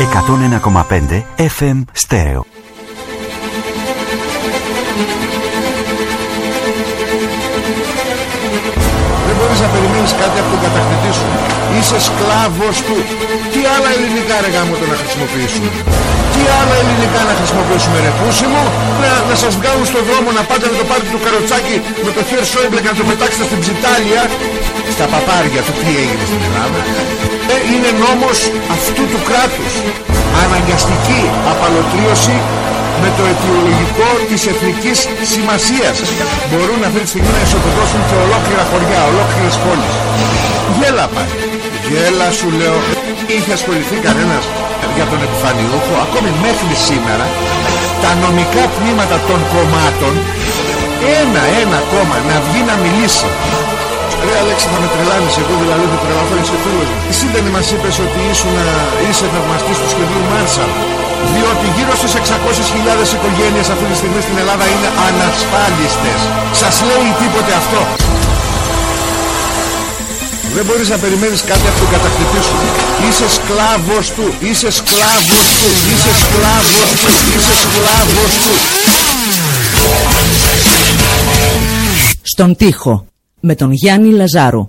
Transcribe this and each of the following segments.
εκατόν ενα κομματέντε FM Στέο μπορείς να περιμένεις κάτι από τον κατακτητή σου. Είσαι σκλάβος του. Τι άλλα ελληνικά ρε γάμο το να χρησιμοποιήσουμε. Τι άλλα ελληνικά να χρησιμοποιήσουμε ρε πούσιμο. Να, να σας βγάλουν στον δρόμο να πάτε με το πάρτι του καροτσάκι με το χέρι Σόιμπλε και να το πετάξετε στην ψιτάλια. Στα παπάρια του τι έγινε στην Ελλάδα. Ε, είναι νόμος αυτού του κράτους. Αναγκαστική απαλωτρίωση με το αιτιολογικό της εθνικής σημασίας. Μπορούν αυτή τη στιγμή να ισοπεδώσουν και ολόκληρα χωριά, ολόκληρες πόλεις. Γέλα πάλι. Γέλα σου λέω. Είχε ασχοληθεί κανένας για τον επιφανιούχο, ακόμη μέχρι σήμερα, τα νομικά τμήματα των κομμάτων, ένα-ένα κόμμα να βγει να μιλήσει. Ρε Αλέξη θα με τρελάνεις εγώ δηλαδή θα τρελαθώ είσαι φίλος μου Εσύ δεν μας είπες ότι ήσουν, είσαι θαυμαστής του σχεδίου Μάρσαλ διότι γύρω στις 600.000 οικογένειες αυτή τη στιγμή στην Ελλάδα είναι ανασφάλιστες. Σας λέει τίποτε αυτό. Δεν μπορείς να περιμένεις κάτι από τον κατακτητή σου. Είσαι σκλάβος του, είσαι σκλάβος του, είσαι σκλάβος του, είσαι σκλάβος του. Στον τοίχο με τον Γιάννη Λαζάρου.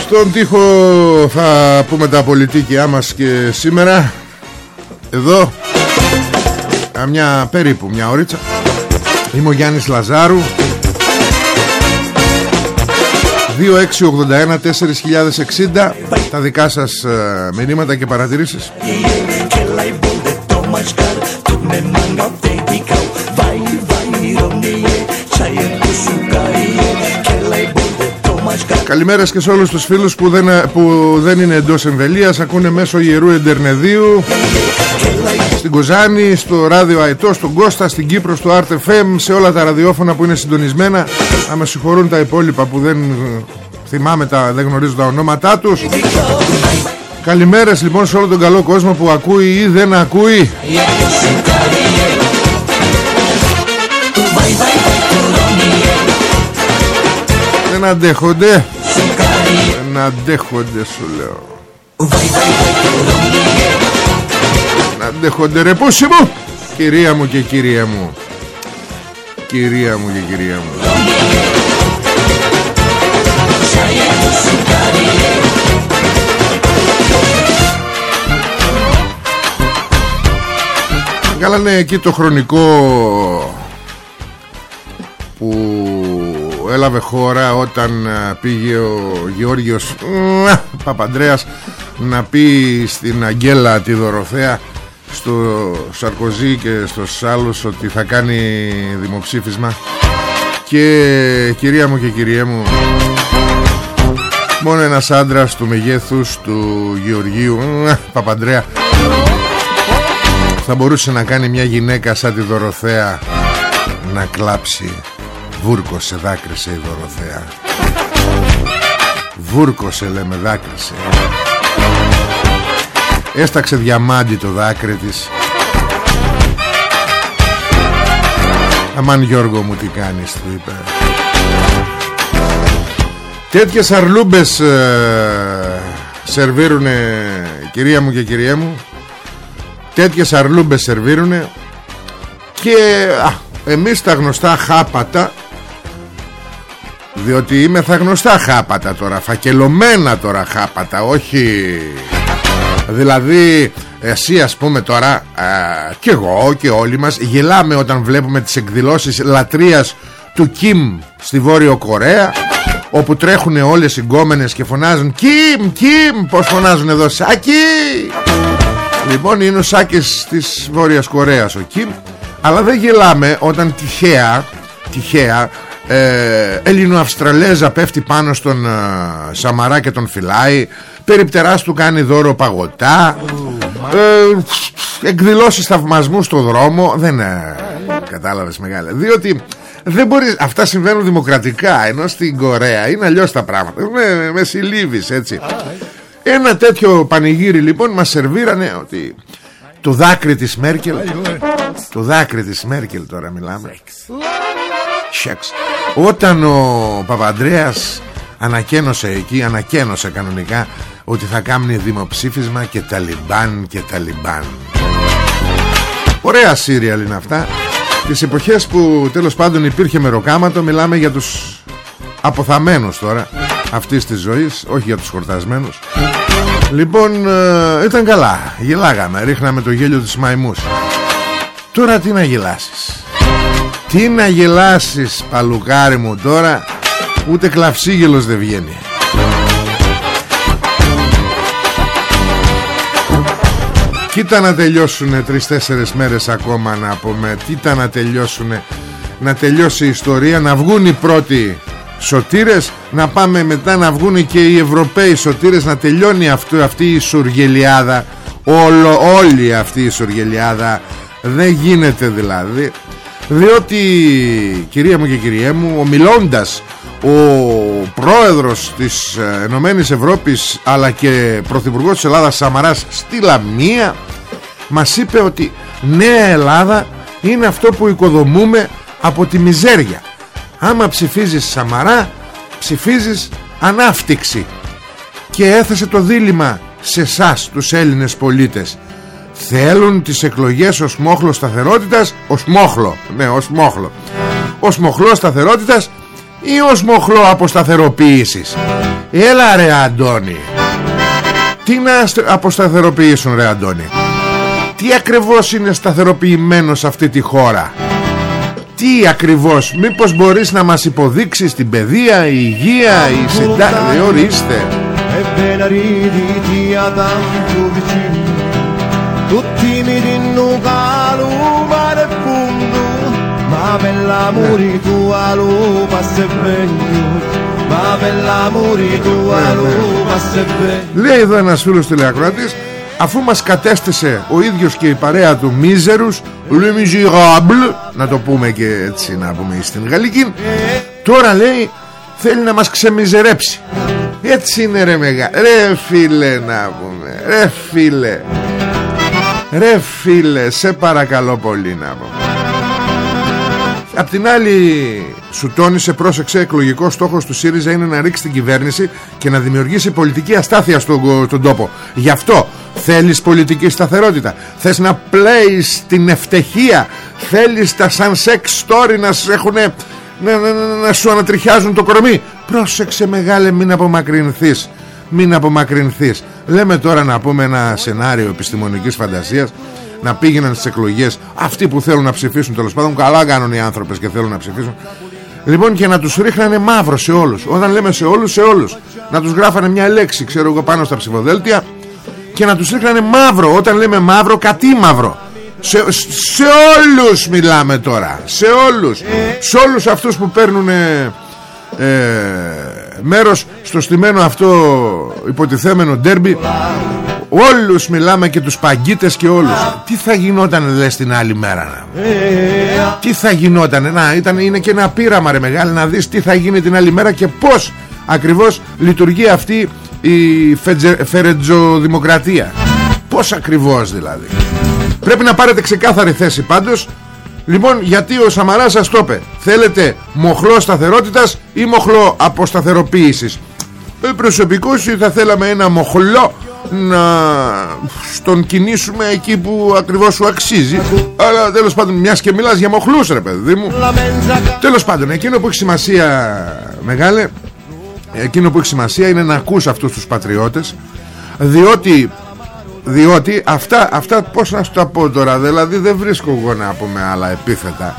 Στον τοίχο θα πούμε τα πολιτικιά μας και σήμερα. Εδώ. Μια περίπου μια ώριτσα Είμαι ο Γιάννης Λαζάρου. 2681-4060 Τα δικά σας ε, μηνύματα και παρατηρήσεις Καλημέρας και σε όλους τους φίλους που δεν, που δεν είναι εντός εμβελίας Ακούνε μέσω Ιερού Εντερνεδίου Στην Κοζάνη, στο Ράδιο Αετό, στον Κώστα, στην Κύπρο, στο RTFM Σε όλα τα ραδιόφωνα που είναι συντονισμένα. Να με συγχωρούν τα υπόλοιπα που δεν θυμάμαι τα, δεν γνωρίζω τα ονόματά τους Καλημέρες λοιπόν σε όλο τον καλό κόσμο που ακούει ή δεν ακούει. Δεν αντέχονται. Δεν αντέχονται σου λέω. Δεν αντέχονται ρε πούσι μου. Κυρία μου και κυρία μου. Κυρία μου και κυρία μου Καλά ναι εκεί το χρονικό που έλαβε χώρα όταν ε, πήγε ο Γεώργιος Παπαντρέας να πει στην Αγγέλα τη Δωροθέα στο Σαρκοζή και στους άλλους ότι θα κάνει δημοψήφισμα. Και κυρία μου και κυριέ μου Μόνο ένας άντρας του μεγέθους του Γεωργίου Παπαντρέα Θα μπορούσε να κάνει μια γυναίκα σαν τη Δωροθέα Να κλάψει. Βούρκωσε δάκρυσε η Δωροθέα. Βούρκωσε λέμε δάκρυσε. Έσταξε διαμάντι το δάκρυ της. Αμάν Γιώργο μου τι κάνεις του είπε. Τέτοιες αρλούμπες ε, σερβίρουνε κυρία μου και κυρία μου Τέτοιες αρλούμπες σερβίρουνε. Και α, εμείς τα γνωστά χάπατα Διότι είμαι θα γνωστά χάπατα τώρα Φακελωμένα τώρα χάπατα Όχι. Δηλαδή εσύ ας πούμε τώρα α, Και εγώ και όλοι μας Γελάμε όταν βλέπουμε τις εκδηλώσεις λατρείας Του Κιμ στη Βόρειο Κορέα Όπου τρέχουν όλες οι γκόμενες και φωνάζουν Κιμ, Κιμ Πως φωνάζουν εδώ Σάκη; Λοιπόν είναι ο Σάκης της Βόρειας Κορέας ο Κιμ. Αλλά δεν γελάμε όταν τυχαία Τυχαία ε, Ελληνοαυστραλέζα πέφτει πάνω στον ε, Σαμαρά και τον φυλάει. Περιπτεράς του κάνει δώρο παγωτά. Ε, Εκδηλώσεις θαυμασμού στο δρόμο. Δεν ε, κατάλαβες μεγάλα Διότι δεν μπορεί, αυτά συμβαίνουν δημοκρατικά Ενώ στην Κορέα είναι αλλιώς τα πράγματα. Με, με συλλήβεις έτσι Ένα τέτοιο πανηγύρι λοιπόν Μας σερβίρανε ότι Το δάκρυ της Μέρκελ Το δάκρυ της Μέρκελ τώρα μιλάμε. Σεξ. Όταν ο Παπαντρέας Ανακαίνωσε εκεί Ανακαίνωσε κανονικά Ότι θα κάνει δημοψήφισμα Και Ταλιμπάν και Ταλιμπάν. Ωραία σύριαλ είναι αυτά. Τις εποχές που τέλος πάντων υπήρχε μεροκάματο Μιλάμε για τους αποθαμένους τώρα Αυτής της ζωής Όχι για τους χορτασμένους Λοιπόν ε, ήταν καλά. Γελάγαμε, ρίχναμε το γέλιο της μαϊμούς. Τώρα τι να γελάσεις; Τι να γελάσεις παλουκάρι μου τώρα Ούτε κλαυσίγελος δεν βγαίνει. Κοίτα να τελειώσουν τρεις-τέσσερις μέρες ακόμα να πούμε. Κοίτα να τελειώσουν Να τελειώσει η ιστορία Να βγουν οι πρώτοι σωτήρες Να πάμε μετά να βγουν και οι Ευρωπαίοι σωτήρες Να τελειώνει αυτό, αυτή η σουργελιάδα. Όλο, Όλη αυτή η σουργελιάδα. Δεν γίνεται δηλαδή. Διότι Κυρία μου και κυρία μου Ομιλώντας ο πρόεδρος της ε, Ενωμένης Ευρώπης αλλά και πρωθυπουργός της Ελλάδας Σαμαράς στη Λαμία μας είπε ότι Νέα Ελλάδα είναι αυτό που οικοδομούμε από τη μιζέρια άμα ψηφίζεις Σαμαρά ψηφίζεις ανάφτυξη. Και έθεσε το δίλημα σε εσάς τους Έλληνες πολίτες. Θέλουν τις εκλογές ως μόχλο σταθερότητας ως μόχλο ναι ως μόχλο. Ως μοχλό σταθερότητας ή ως μοχλό αποσταθεροποίησης. Έλα ρε Αντώνη. Τι να αποσταθεροποιήσουν ρε Αντώνη. Τι ακριβώς είναι σταθεροποιημένος σε αυτή τη χώρα; Τι ακριβώς; Μήπως μπορείς να μας υποδείξεις Την παιδεία, η υγεία, η συντάξη Ορίστε. Tutti mi dinnu calu mare pundu Ma per l'amore tua lupa se vengo Ma per l'amore tua lupa se vengo Λέει εδώ ένας φίλος τηλεακροατής Αφού μας κατέστησε ο ίδιος και η παρέα του μίζερους Le misérable Να το πούμε και έτσι να πούμε στην γαλλική Τώρα λέει θέλει να μας ξεμιζερέψει. Έτσι είναι ρε μεγά Ρε φίλε να πούμε Ρε φίλε. Ρε φίλε σε παρακαλώ πολύ να πούμε. Απ' την άλλη σου τόνισε πρόσεξε εκλογικός στόχος του ΣΥΡΙΖΑ είναι να ρίξει την κυβέρνηση και να δημιουργήσει πολιτική αστάθεια στον, στον τόπο. Γι' αυτό θέλεις πολιτική σταθερότητα. Θες να πλέεις την ευτυχία. Θέλεις τα σαν σεξ story να, έχουνε, να, να, να, να σου ανατριχιάζουν το κορμί. Πρόσεξε μεγάλε μην απομακρυνθείς. Μην απομακρυνθείς. Λέμε τώρα να πούμε ένα σενάριο επιστημονικής φαντασίας να πήγαιναν στις εκλογές αυτοί που θέλουν να ψηφίσουν τέλος πάντων καλά κάνουν οι άνθρωπες και θέλουν να ψηφίσουν λοιπόν και να τους ρίχνανε μαύρο σε όλους όταν λέμε σε όλους σε όλους να τους γράφανε μια λέξη ξέρω εγώ πάνω στα ψηφοδέλτια και να τους ρίχνανε μαύρο. Όταν λέμε μαύρο κατή μαύρο. Σε, σε όλους μιλάμε τώρα. Σε όλους. Σε όλους αυτούς που παίρνουν ε, μέρος στο στημένο αυτό υποτιθέμενο ντέρμπι όλους μιλάμε και τους παγκίτες και όλους. Τι θα γινόταν λες την άλλη μέρα να. τι θα γινόταν να, ήταν, είναι και ένα πείραμα ρε μεγάλη να δεις τι θα γίνει την άλλη μέρα και πως ακριβώς λειτουργεί αυτή η φερετζοδημοκρατία. Πως ακριβώς δηλαδή. Πρέπει να πάρετε ξεκάθαρη θέση πάντως. Λοιπόν γιατί ο Σαμαράς σας το είπε Θέλετε μοχλό σταθερότητας ή μοχλό αποσταθεροποίησης; Ε, Προσωπικώς θα θέλαμε ένα μοχλό να στον κινήσουμε εκεί που ακριβώς σου αξίζει. Αλλά τέλος πάντων μιας και μιλάς για μοχλούς ρε παιδί μου. Τέλος πάντων εκείνο που έχει σημασία μεγάλε Εκείνο που έχει σημασία είναι να ακούς αυτούς τους πατριώτες Διότι διότι αυτά, αυτά πως να σου τα πω τώρα Δηλαδή δεν βρίσκω εγώ να πούμε άλλα επίθετα.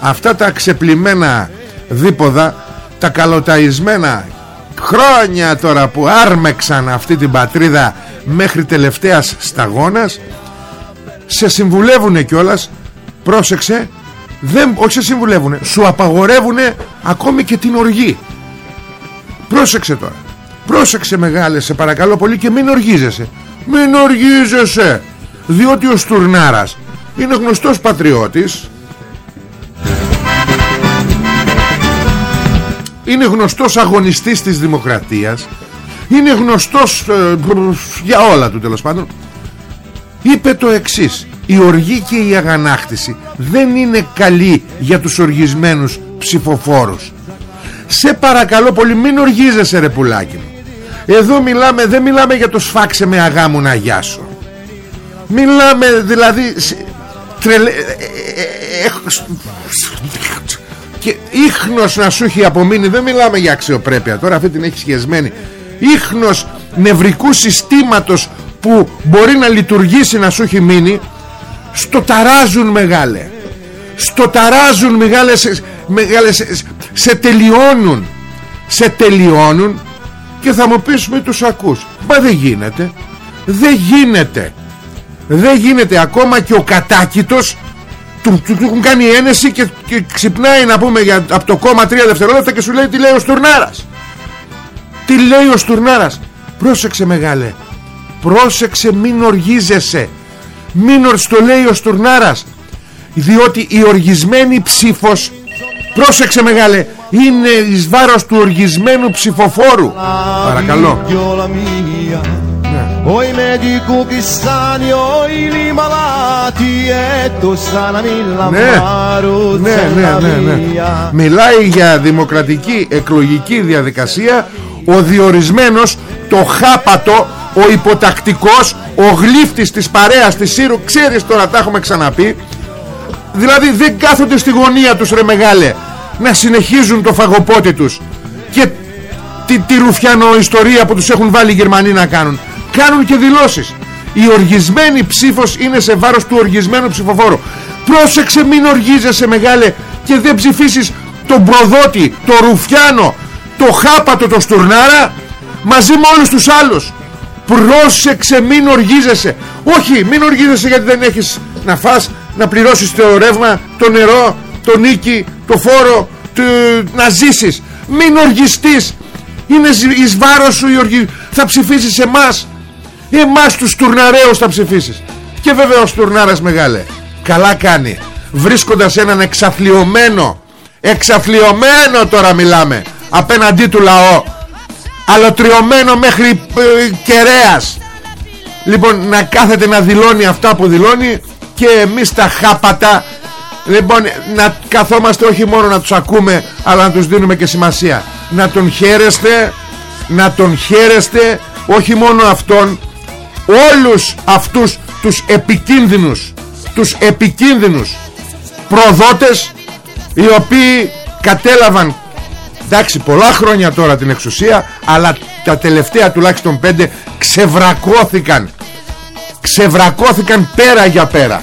Αυτά τα ξεπλημμένα δίποδα Τα καλοταϊσμένα χρόνια τώρα που άρμεξαν αυτή την πατρίδα Μέχρι τελευταίας σταγόνας Σε συμβουλεύουνε κιόλας Πρόσεξε δεν, Όχι σε συμβουλεύουνε Σου απαγορεύουνε ακόμη και την οργή Πρόσεξε τώρα. Πρόσεξε μεγάλε σε παρακαλώ πολύ και μην οργίζεσαι. Μην οργίζεσαι Διότι ο Στουρνάρας Είναι γνωστός πατριώτης. Είναι γνωστός αγωνιστής της δημοκρατίας. Είναι γνωστός ε, Για όλα του τέλος πάντων. Είπε το εξής Η οργή και η αγανάκτηση Δεν είναι καλή για τους οργισμένους ψηφοφόρους Σε παρακαλώ πολύ μην οργίζεσαι ρε πουλάκι μου. Εδώ μιλάμε, δεν μιλάμε για το σφάξε με αγάμου να γιάσω. Μιλάμε δηλαδή τρελε... Ε, ε, ε, και ίχνος να σου έχει απομείνει δεν μιλάμε για αξιοπρέπεια. Τώρα αυτή την έχει σχεσμένη. Ίχνος νευρικού συστήματος που μπορεί να λειτουργήσει να σου έχει μείνει στο ταράζουν μεγάλε. Στο ταράζουν μεγάλες, μεγάλες σε τελειώνουν. Σε τελειώνουν και θα μου πεις μη τους ακούς. Μα δεν γίνεται. Δεν γίνεται. Δεν γίνεται. Ακόμα και ο κατάκητος του, του, του έχουν κάνει ένεση και, και ξυπνάει να πούμε για, από το κόμμα τρία δευτερόλεπτα και σου λέει τι λέει ο Στουρνάρας; Τι λέει ο Στουρνάρας; Πρόσεξε μεγάλε. Πρόσεξε μην οργίζεσαι. Μην το λέει ο Στουρνάρας. Διότι η οργισμένη ψήφος Πρόσεξε μεγάλε είναι εις βάρος του οργισμένου ψηφοφόρου. Παρακαλώ. Ναι. Ναι, ναι, ναι, ναι, Μιλάει για δημοκρατική εκλογική διαδικασία. Ο διορισμένος Το χάπατο Ο υποτακτικός Ο γλύφτης της παρέας της Σύρου Ξέρεις τώρα τα έχουμε ξαναπεί. Δηλαδή δεν κάθονται στη γωνία τους ρε μεγάλε να συνεχίζουν το φαγοπότη τους και τη, τη ρουφιανό ιστορία που τους έχουν βάλει οι Γερμανοί να κάνουν. Κάνουν και δηλώσεις. Η οργισμένη ψήφος είναι σε βάρος του οργισμένου ψηφοφόρου. Πρόσεξε μην οργίζεσαι μεγάλε και δεν ψηφίσεις τον προδότη, το ρουφιάνο το χάπατο, το στουρνάρα μαζί με όλους τους άλλους. Πρόσεξε μην οργίζεσαι. Όχι μην οργίζεσαι γιατί δεν έχεις να φας να πληρώσεις το ρεύμα, το νερό, το νίκη, το φόρο, το, να ζήσεις. Μην οργιστείς. Είναι εις βάρος σου η οργή. Θα ψηφίσεις εμάς. Εμάς τους τουρναρέους θα ψηφίσεις. Και βέβαια ο τουρνάρας μεγάλε. Καλά κάνει. Βρίσκοντας έναν εξαθλειωμένο, εξαθλειωμένο τώρα μιλάμε, απέναντί του λαό, αλωτριωμένο μέχρι ε, κεραίας. Λοιπόν να κάθεται να δηλώνει αυτά που δηλώνει και εμείς τα χάπατα Λοιπόν να καθόμαστε όχι μόνο να τους ακούμε Αλλά να τους δίνουμε και σημασία. Να τον χαίρεστε Να τον χαίρεστε Όχι μόνο αυτόν Όλους αυτούς τους επικίνδυνους Τους επικίνδυνους Προδότες Οι οποίοι κατέλαβαν Εντάξει πολλά χρόνια τώρα την εξουσία Αλλά τα τελευταία τουλάχιστον πέντε Ξεβρακώθηκαν. Ξεβρακώθηκαν πέρα για πέρα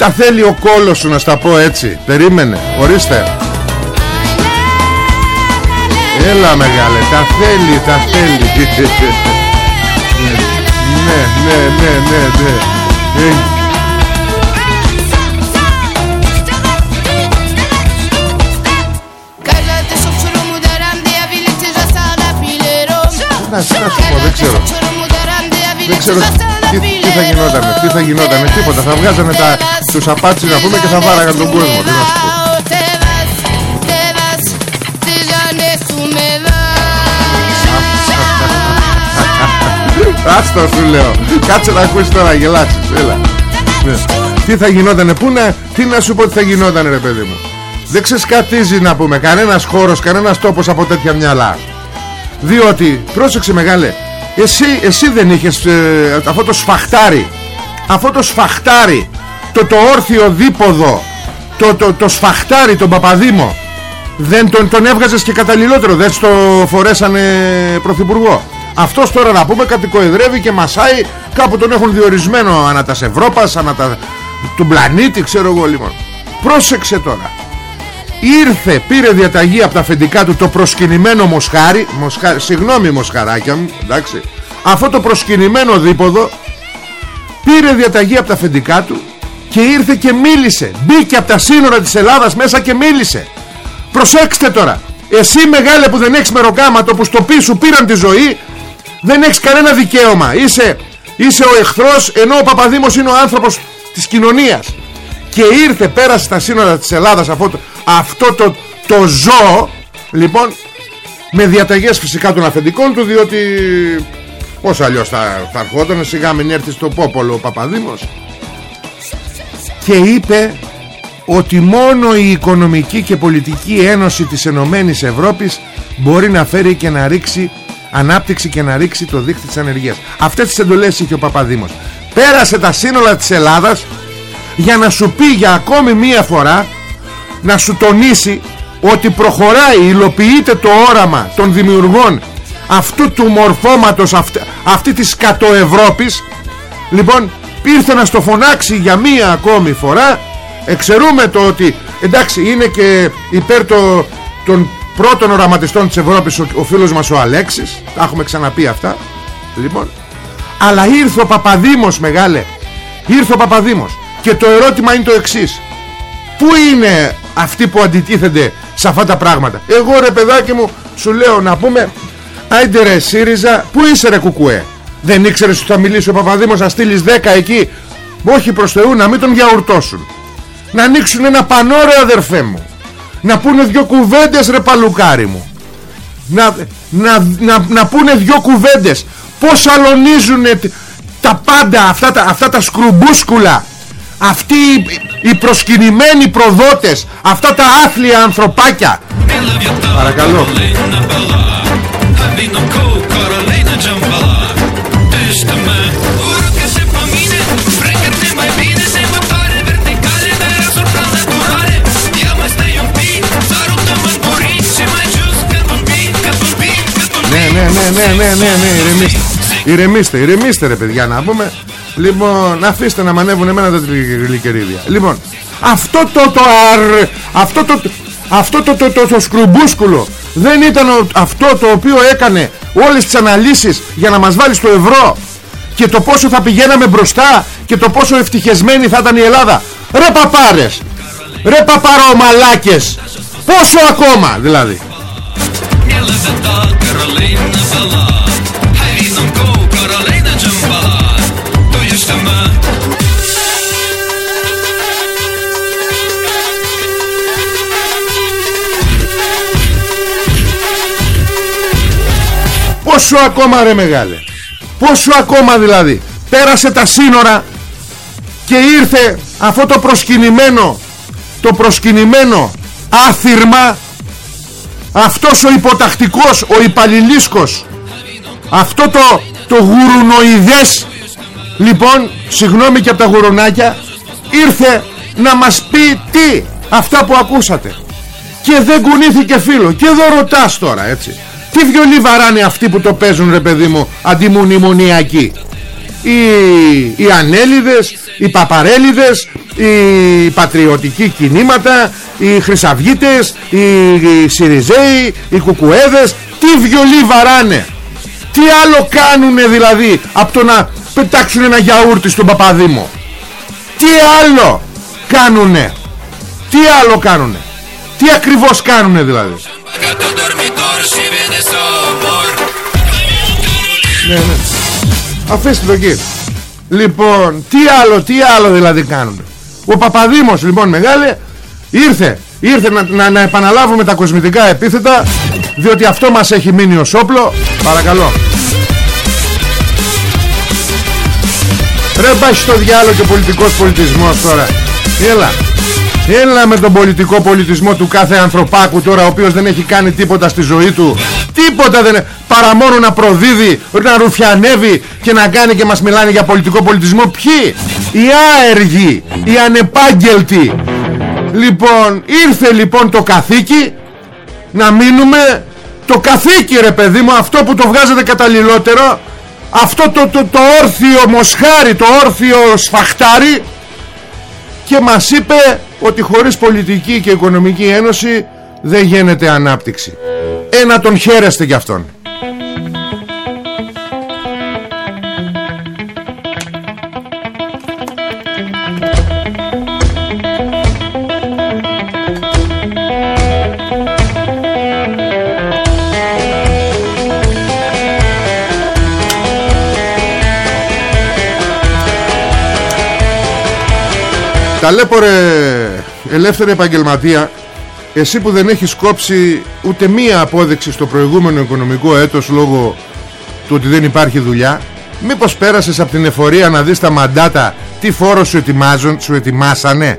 Τα θέλει ο κόλος σου να στα πω έτσι. Περίμενε, ορίστε. Έλα μεγάλε, τα θέλει, τα θέλει. Ναι, ναι, ναι, ναι, ναι. Ε, να, σου πω, δεν ξέρω. Δεν ξέρω τι, τι θα γινόταν, τι θα γινόταν, τίποτα. Θα βγάζανε τα, τους απάτσες να πούμε και θα βάραγαν τον κόσμο. Τι να σου πω. Άστο σου λέω Κάτσε να ακούσεις τώρα γελάσεις Έλα ναι. Τι θα γινότανε Πού να, Τι να σου πω τι θα γινότανε ρε παιδί μου Δεν ξεσκατίζει να πούμε Κανένας χώρος Κανένας τόπος από τέτοια μυαλά διότι πρόσεξε μεγάλε εσύ, εσύ δεν είχες ε, αυτό το σφαχτάρι. Αυτό το σφαχτάρι το, το όρθιο δίποδο το, το, το σφαχτάρι τον Παπαδήμο δεν τον, τον έβγαζες και καταλληλότερο δεν στο φορέσανε πρωθυπουργό. Αυτός τώρα να πούμε κατοικοεδρεύει και μασάει κάπου τον έχουν διορισμένο ανά τας Ευρώπας ανά τα, του πλανήτη ξέρω εγώ λοιπόν. Πρόσεξε τώρα ήρθε, πήρε διαταγή από τα αφεντικά του το προσκυνημένο μοσχάρι, μοσχάρι συγγνώμη μοσχαράκια μου, εντάξει, αυτό το προσκυνημένο δίποδο πήρε διαταγή από τα αφεντικά του και ήρθε και μίλησε. Μπήκε από τα σύνορα της Ελλάδας μέσα και μίλησε. Προσέξτε τώρα. Εσύ μεγάλε που δεν έχεις μεροκάματο που στο πίσω πήραν τη ζωή δεν έχεις κανένα δικαίωμα. Είσαι, είσαι ο εχθρός ενώ ο Παπαδήμος είναι ο άνθρωπος της κοινωνίας. Και ήρθε πέρασε στα σύνορα της Ελλάδας αυτό, αυτό το, το ζώο λοιπόν με διαταγές φυσικά των αφεντικών του διότι πως αλλιώς θα, θα ερχόταν σιγά μην έρθει στο Πόπολο ο Παπαδήμος και είπε ότι μόνο η Οικονομική και Πολιτική Ένωση της Ενωμένης Ευρώπης μπορεί να φέρει και να ρίξει ανάπτυξη και να ρίξει το δίκτυο της ανεργίας. Αυτές τις εντολές είχε ο Παπαδήμος. Πέρασε τα σύνολα της Ελλάδας για να σου πει για ακόμη μία φορά να σου τονίσει ότι προχωράει, υλοποιείται το όραμα των δημιουργών αυτού του μορφώματος αυτή, αυτή της κατοευρώπης λοιπόν ήρθε να στο φωνάξει για μία ακόμη φορά. Εξαιρούμε το ότι εντάξει είναι και υπέρ το, των πρώτων οραματιστών της Ευρώπης ο, ο φίλος μας ο Αλέξης. Τα έχουμε ξαναπεί αυτά. Λοιπόν αλλά ήρθε ο Παπαδήμος μεγάλε. Ήρθε ο Παπαδήμος. Και το ερώτημα είναι το εξής. Πού είναι αυτοί που αντιτίθενται σε αυτά τα πράγματα. Εγώ ρε παιδάκι μου σου λέω να πούμε Άιντε ρε ΣΥΡΙΖΑ Πού είσαι ρε κουκουέ; Δεν ήξερες ότι θα μιλήσει ο Παπαδήμος Να στείλεις 10 εκεί; Όχι προς Θεού να μην τον γιαουρτώσουν. Να ανοίξουν ένα πανόρε αδερφέ μου. Να πούνε δυο κουβέντες ρε παλουκάρι μου. Να, να, να, να πούνε δυο κουβέντες. Πως αλωνίζουν τα πάντα αυτά τα, αυτά τα σκρουμπούσκουλα αυτοί οι προσκυνημένοι προδότες αυτά τα άθλια ανθρωπάκια παρακαλώ Ναι, ναι, ναι, ναι, ναι, ναι, ναι, ηρεμήστε. Ηρεμήστε, ηρεμήστε ρε παιδιά να πούμε Λοιπόν, αφήστε να μανεύουν εμένα τα τριγλικερίδια. Λοιπόν, αυτό το το αρ, αυτό το αυτό το, το, το, το, σκρουμπούσκουλο δεν ήταν αυτό το οποίο έκανε όλες τις αναλύσεις για να μας βάλει στο ευρώ και το πόσο θα πηγαίναμε μπροστά και το πόσο ευτυχισμένη θα ήταν η Ελλάδα. Ρε παπάρες, ρε παπαρομαλάκες, πόσο ακόμα δηλαδή. Πόσο ακόμα ρε μεγάλε. Πόσο ακόμα δηλαδή. Πέρασε τα σύνορα Και ήρθε αυτό το προσκυνημένο Το προσκυνημένο Άθυρμα Αυτός ο υποτακτικός Ο υπαλληλίσκος. Αυτό το, το γουρουνοειδές. Λοιπόν Συγγνώμη και από τα γουρουνάκια Ήρθε να μας πει τι Αυτά που ακούσατε. Και δεν κουνήθηκε φίλο. Και εδώ ρωτάς τώρα έτσι τι βιολί βαράνε αυτοί που το παίζουν ρε παιδί μου Αντιμουνιμονιακοί οι, οι ανέλιδες, οι παπαρέλιδες, οι πατριωτικοί κινήματα, οι χρυσαυγίτες, οι, οι Σιριζέοι, οι κουκουέδες, τι βιολί βαράνε; Τι άλλο κάνουνε δηλαδή από το να πετάξουν ένα γιαούρτι στον Παπαδήμο. Τι άλλο κάνουνε; Τι άλλο κάνουνε; Τι ακριβώς κάνουνε δηλαδή; Ναι, ναι. Αφήστε το εκεί. Λοιπόν, τι άλλο, τι άλλο δηλαδή κάνουν. Ο Παπαδήμος λοιπόν μεγάλε ήρθε, ήρθε να, να, να επαναλάβουμε τα κοσμητικά επίθετα διότι αυτό μας έχει μείνει ως όπλο. Παρακαλώ. Ρε πάει στο διάλογο και πολιτικός πολιτισμός τώρα. Έλα. Έλα με τον πολιτικό πολιτισμό του κάθε ανθρωπάκου τώρα ο οποίος δεν έχει κάνει τίποτα στη ζωή του. Τίποτα δεν παρά μόνο να προδίδει Να ρουφιανεύει και να κάνει και μας μιλάνε για πολιτικό πολιτισμό. Ποιοι; Οι άεργοι Οι ανεπάγγελτοι. Λοιπόν ήρθε λοιπόν το καθήκη Να μείνουμε Το καθήκη ρε παιδί μου Αυτό που το βγάζετε καταλληλότερο Αυτό το, το, το όρθιο μοσχάρι Το όρθιο σφαχτάρι Και μας είπε ότι χωρίς πολιτική και οικονομική ένωση δεν γίνεται ανάπτυξη. Ένα τον χαίρεστε γι' αυτόν. Ταλέπορε ελεύθερη επαγγελματία. Εσύ που δεν έχεις κόψει ούτε μία απόδειξη στο προηγούμενο οικονομικό έτος Λόγω του ότι δεν υπάρχει δουλειά Μήπως πέρασες από την εφορία να δεις τα μαντάτα Τι φόρο σου ετοιμάζουν, σου ετοιμάσανε;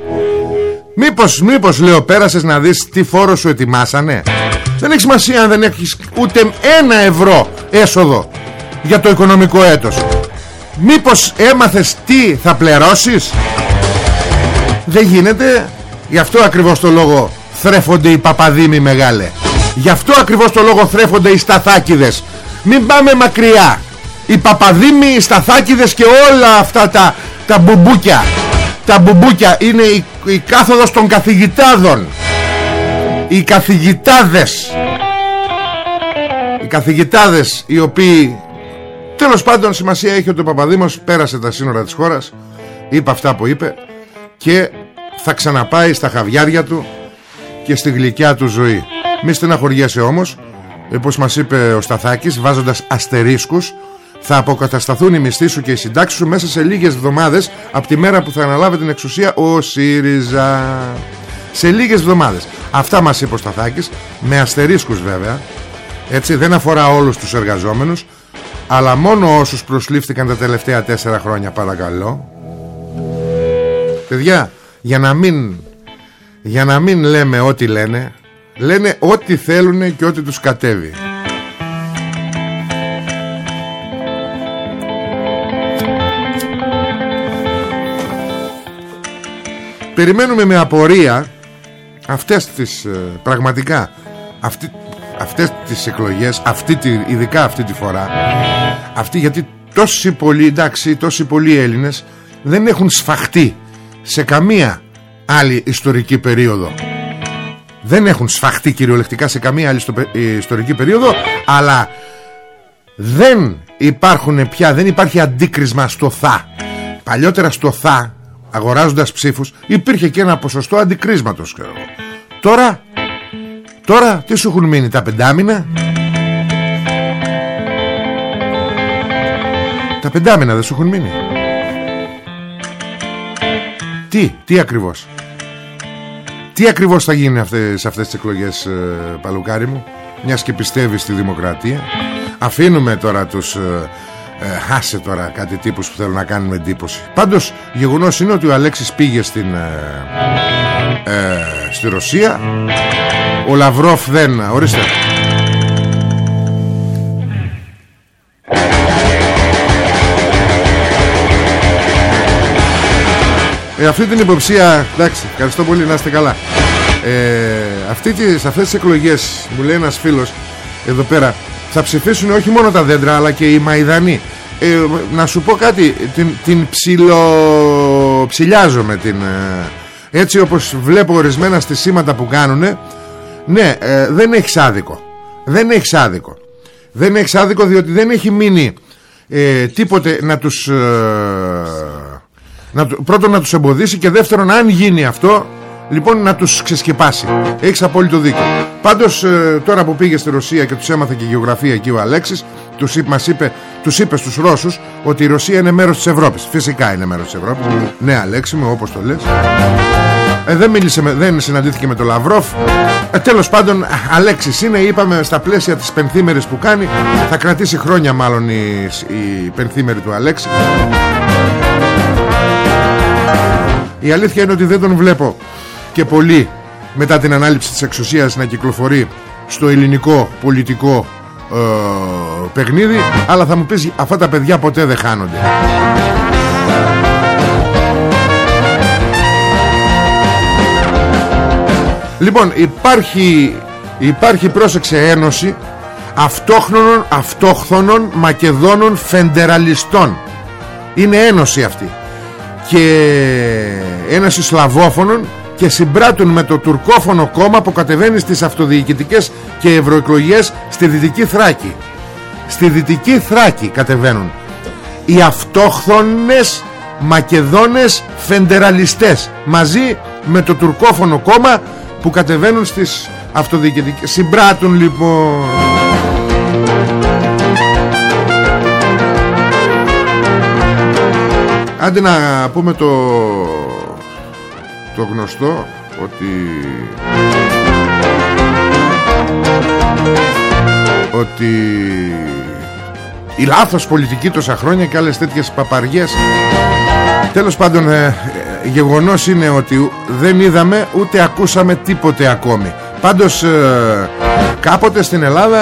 Μήπως, μήπως λέω πέρασες να δεις τι φόρο σου ετοιμάσανε; Δεν έχει σημασία αν δεν έχεις ούτε ένα ευρώ έσοδο για το οικονομικό έτος. Μήπως έμαθες τι θα πληρώσεις; Δεν γίνεται. Γι' αυτό ακριβώς το λόγο θρέφονται οι παπαδήμοι μεγάλε. Γι' αυτό ακριβώς το λόγο θρέφονται οι σταθάκιδες. Μην πάμε μακριά. Οι παπαδήμοι, οι σταθάκιδες και όλα αυτά τα, τα μπουμπούκια. Τα μπουμπούκια είναι η, η κάθοδος των καθηγητάδων. Οι καθηγητάδες. Οι καθηγητάδες οι οποίοι Τέλος πάντων σημασία έχει ότι ο Παπαδήμος πέρασε τα σύνορα της χώρας. Είπε αυτά που είπε και θα ξαναπάει στα χαβιάρια του και στη γλυκιά του ζωή. Μη στεναχωριέσαι όμως, όπως μας είπε ο Σταθάκης, βάζοντας αστερίσκους, θα αποκατασταθούν οι μισθοί σου και οι συντάξεις σου μέσα σε λίγες εβδομάδες από τη μέρα που θα αναλάβει την εξουσία ο ΣΥΡΙΖΑ. Σε λίγες εβδομάδες. Αυτά μας είπε ο Σταθάκης, με αστερίσκους βέβαια. Έτσι δεν αφορά όλους τους εργαζόμενους, αλλά μόνο όσους προσλήφθηκαν τα τελευταία τέσσερα χρόνια παρακαλώ. Παιδιά, για να μην για να μην λέμε ό,τι λένε λένε ό,τι θέλουν και ό,τι τους κατέβει. Περιμένουμε με απορία αυτές τις ε, πραγματικά αυτή, αυτές τις εκλογές αυτή τη, ειδικά αυτή τη φορά αυτή, γιατί τόσοι πολλοί εντάξει τόσοι πολλοί Έλληνες δεν έχουν σφαχτεί σε καμία άλλη ιστορική περίοδο. Δεν έχουν σφαχτεί κυριολεκτικά σε καμία άλλη ε, ιστορική περίοδο αλλά δεν υπάρχουν πια δεν υπάρχει αντίκρισμα στο θα. Παλιότερα στο θα αγοράζοντας ψήφους υπήρχε και ένα ποσοστό αντικρίσματος τώρα τώρα τι σου έχουν μείνει τα πεντάμινα; Τα πεντάμινα δεν σου έχουν μείνει τι, τι ακριβώς; Τι ακριβώς θα γίνει αυτές, σε αυτές τις εκλογές ε, Παλουκάρι μου Μιας και πιστεύεις στη δημοκρατία; Αφήνουμε τώρα τους ε, ε, Χάσε τώρα κάτι τύπους που θέλουν να κάνουν εντύπωση. Πάντως γεγονός είναι ότι ο Αλέξης πήγε στην ε, ε Στη Ρωσία. Ο Λαυρόφ δεν Ορίστε ε, αυτή την υποψία εντάξει ευχαριστώ πολύ να είστε καλά. Ε, αυτή, σε αυτές τις εκλογές μου λέει ένας φίλος εδώ πέρα θα ψηφίσουν όχι μόνο τα δέντρα αλλά και οι Μαϊδανοί. Ε, να σου πω κάτι την, την ψιλοψιλιάζομαι την, ε, έτσι όπως βλέπω ορισμένα στη σήματα που κάνουνε ναι ε, δεν έχει άδικο δεν έχει άδικο δεν έχει άδικο διότι δεν έχει μείνει ε, τίποτε να τους να, πρώτον να τους εμποδίσει και δεύτερον αν γίνει αυτό λοιπόν να τους ξεσκεπάσει. Έχεις απόλυτο δίκιο. Πάντως ε, τώρα που πήγε στη Ρωσία και τους έμαθε και γεωγραφία εκεί ο Αλέξης τους, μας είπε, τους είπε στους Ρώσους ότι η Ρωσία είναι μέρος της Ευρώπης. Φυσικά είναι μέρος της Ευρώπης. Ναι Αλέξη μου όπως το λες. Ε, δεν μίλησε με, δεν συναντήθηκε με τον Λαυρόφ. Ε, Τέλος πάντων Αλέξης είναι είπαμε στα πλαίσια της πενθήμερης που κάνει. Θα κρατήσει χρόνια μάλλον η, η πενθήμερη του Αλέξη Η αλήθεια είναι ότι δεν τον βλέπω. Και πολύ μετά την ανάληψη της εξουσίας να κυκλοφορεί στο ελληνικό πολιτικό ε, παιχνίδι αλλά θα μου πεις αυτά τα παιδιά ποτέ δεν χάνονται. Λοιπόν υπάρχει υπάρχει πρόσεξε ένωση αυτόχθονων, αυτόχθονων Μακεδόνων φεντεραλιστών. Είναι ένωση αυτή και ένωση Σλαβόφωνων και συμπράττουν με το τουρκόφωνο κόμμα που κατεβαίνει στις αυτοδιοικητικές και ευρωεκλογές στη Δυτική Θράκη. Στη Δυτική Θράκη κατεβαίνουν. Οι αυτόχθονες Μακεδόνες φεντεραλιστές μαζί με το τουρκόφωνο κόμμα που κατεβαίνουν στις αυτοδιοικητικές. Συμπράττουν λοιπόν... Άντε να πούμε το το γνωστό ότι ότι η λάθος πολιτική τόσα χρόνια και άλλες τέτοιες παπαριές. Τέλος πάντων ε, ε, γεγονός είναι ότι δεν είδαμε ούτε ακούσαμε τίποτε ακόμη. Πάντως ε, κάποτε στην Ελλάδα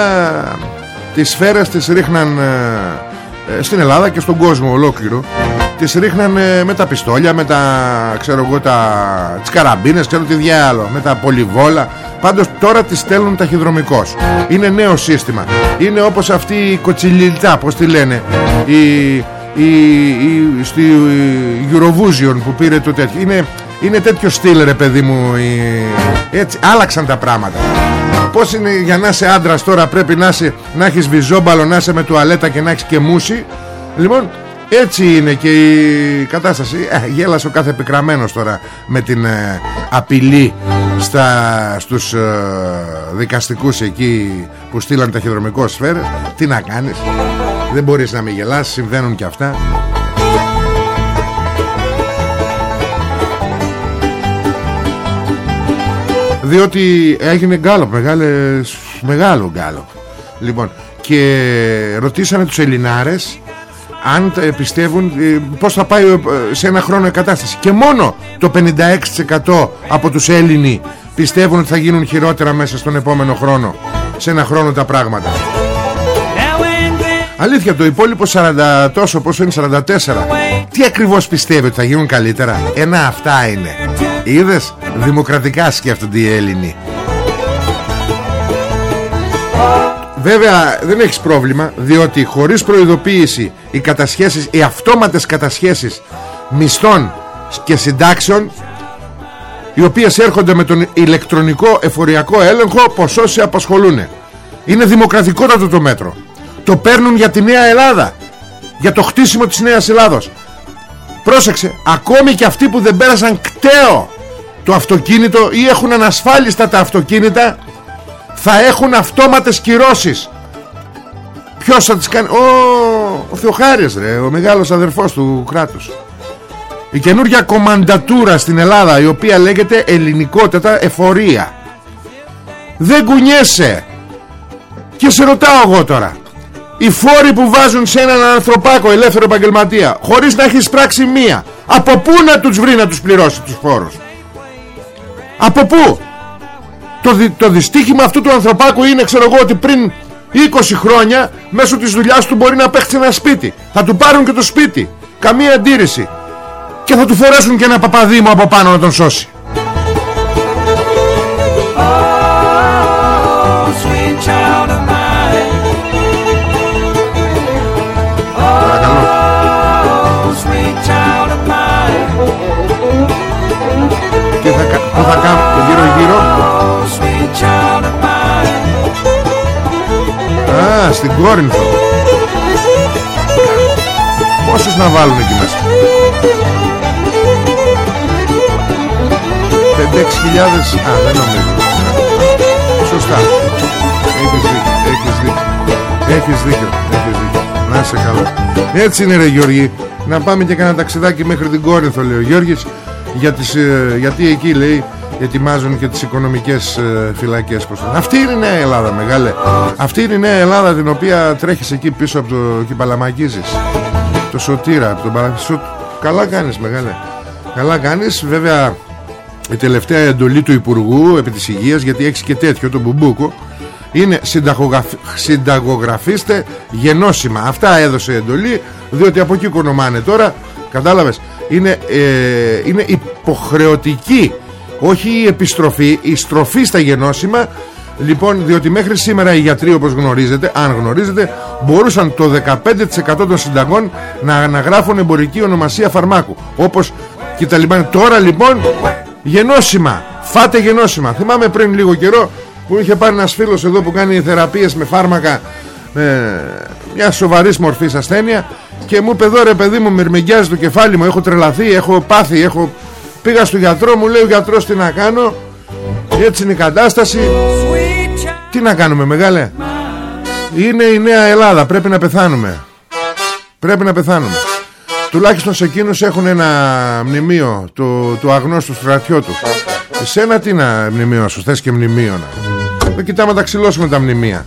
τις σφαίρες τις ρίχναν ε, ε, στην Ελλάδα και στον κόσμο ολόκληρο τις ρίχνανε με τα πιστόλια με τα ξέρω εγώ τα, τις καραμπίνες ξέρω τι διάλο με τα πολυβόλα. Πάντως τώρα τις στέλνουν ταχυδρομικός. Είναι νέο σύστημα. Είναι όπως αυτή η κοτσιλιλτά πως τη λένε η, η, η, στη Eurovision που πήρε το τέτοιο. Είναι, είναι τέτοιο στυλ ρε παιδί μου η, έτσι άλλαξαν τα πράγματα. Πως είναι για να είσαι άντρας τώρα πρέπει να, είσαι, να έχεις βυζόμπαλο να είσαι με τουαλέτα και να έχεις και μουσι. Λοιπόν έτσι είναι και η κατάσταση. Ε, Γέλασε ο κάθε επικραμένος τώρα Με την ε, απειλή στα, Στους ε, δικαστικούς εκεί Που στείλαν ταχυδρομικό σφαίρες Τι να κάνεις; Δεν μπορείς να μην γελάσεις Συμβαίνουν και αυτά. Διότι έγινε γκάλο Μεγάλο γκάλο Λοιπόν και ρωτήσανε τους Ελληνάρες αν πιστεύουν ε, πως θα πάει ε, σε ένα χρόνο η κατάσταση. Και μόνο το 56% από τους Έλληνοι πιστεύουν ότι θα γίνουν χειρότερα μέσα στον επόμενο χρόνο σε ένα χρόνο τα πράγματα. Αλήθεια το υπόλοιπο 40 τόσο πόσο είναι 44 Τι ακριβώς πιστεύει ότι θα γίνουν καλύτερα; Ένα αυτά είναι. Είδες; Δημοκρατικά σκέφτονται οι Έλληνοι. Βέβαια δεν έχεις πρόβλημα διότι χωρίς προειδοποίηση οι κατασχέσεις, οι αυτόματες κατασχέσεις μισθών και συντάξεων οι οποίες έρχονται με τον ηλεκτρονικό εφοριακό έλεγχο πως όσοι απασχολούν είναι δημοκρατικότατο το μέτρο. Το παίρνουν για τη Νέα Ελλάδα για το χτίσιμο της Νέας Ελλάδος. Πρόσεξε ακόμη και αυτοί που δεν πέρασαν κταίο το αυτοκίνητο ή έχουν ανασφάλιστα τα αυτοκίνητα θα έχουν αυτόματες κυρώσεις Ποιος θα τις κάνει; Ο, ο Θεοχάρης ρε Ο μεγάλος αδερφός του κράτους. Η καινούργια κομμαντατούρα στην Ελλάδα Η οποία λέγεται ελληνικότητα εφορία Δεν κουνιέσαι. Και σε ρωτάω εγώ τώρα. Οι φόροι που βάζουν σε έναν ανθρωπάκο Ελεύθερο επαγγελματία Χωρίς να έχεις πράξει μία Από πού να τους βρει να τους πληρώσει τους φόρους; Από πού; Το, δυ, το δυστύχημα αυτού του ανθρωπάκου είναι ξέρω εγώ ότι πριν 20 χρόνια μέσω της δουλειάς του μπορεί να παίξει ένα σπίτι. Θα του πάρουν και το σπίτι. Καμία αντίρρηση. Και θα του φορέσουν και ένα παπαδήμο από πάνω να τον σώσει Κόρινθο Πόσους να βάλουν εκεί μέσα; 5-6 χιλιάδες. Α δεν νομίζω. Σωστά. Έχεις δίκιο Έχεις δίκιο. Έχεις δίκιο, έχεις δίκιο. Να σε καλά. Έτσι είναι ρε Γιώργη. Να πάμε και κανένα ταξιδάκι μέχρι την Κόρινθο λέει ο Γιώργης. Για τις, ε, Γιατί εκεί λέει ετοιμάζουν και τις οικονομικές ε, φυλακές πως Αυτή είναι η νέα Ελλάδα μεγάλε. Αυτή είναι η νέα Ελλάδα την οποία τρέχεις εκεί πίσω από το Κυπαλαμακίζης. Το Σωτήρα από τον Καλά κάνεις μεγάλε. Καλά κάνεις. Βέβαια η τελευταία εντολή του Υπουργού επί της Υγείας γιατί έχεις και τέτοιο τον Μπουμπούκο είναι συνταγογραφήστε γενώσιμα. Αυτά έδωσε εντολή διότι από εκεί κονομάνε τώρα. Κατάλαβες. Είναι, ε, είναι υποχρεωτική όχι η επιστροφή η στροφή στα γενώσιμα. Λοιπόν διότι μέχρι σήμερα οι γιατροί όπως γνωρίζετε αν γνωρίζετε μπορούσαν το 15% των συνταγών να αναγράφουν εμπορική ονομασία φαρμάκου. Όπως και τα λιμάνια. Τώρα λοιπόν γενώσιμα. Φάτε γενώσιμα. Θυμάμαι πριν λίγο καιρό που είχε πάρει ένας φίλος εδώ που κάνει θεραπείες με φάρμακα με μια σοβαρής μορφής ασθένεια και μου είπε εδώ ρε παιδί μου μυρμηγκιάζει το κεφάλι μου. Έχω τρελαθεί, έχω πάθει έχω... πήγα στο γιατρό μου λέει ο γιατρός τι να κάνω. Έτσι είναι η κατάσταση. Τι να κάνουμε μεγάλε; Είναι η νέα Ελλάδα πρέπει να πεθάνουμε. Πρέπει να πεθάνουμε. Τουλάχιστον σε εκείνους έχουν ένα μνημείο του, του αγνώστου στρατιώτου. Εσένα τι να μνημείο σου θες και μνημείο να δεν κοιτάμε να τα ξυλώσουμε τα μνημεία